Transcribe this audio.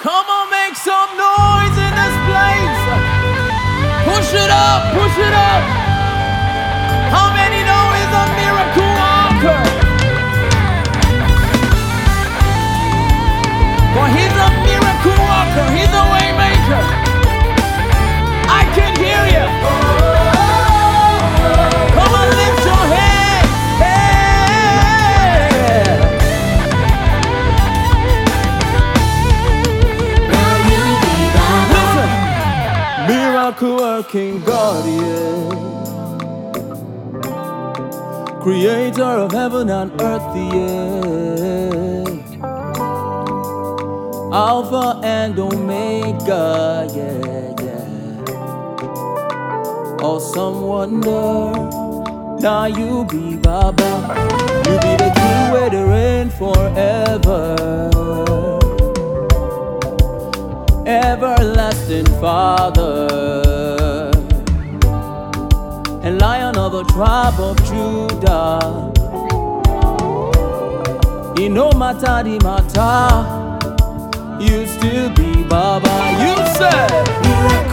Come on, make some noise in this place. Push it up, push it up. Working yeah. Creator of heaven and earth, yeah. Alpha and Omega, yeah, yeah. Awesome wonder. Now you be Baba. You be the Father, and Lion of the tribe of Judah. In no matter the matter, you still be Baba. You said,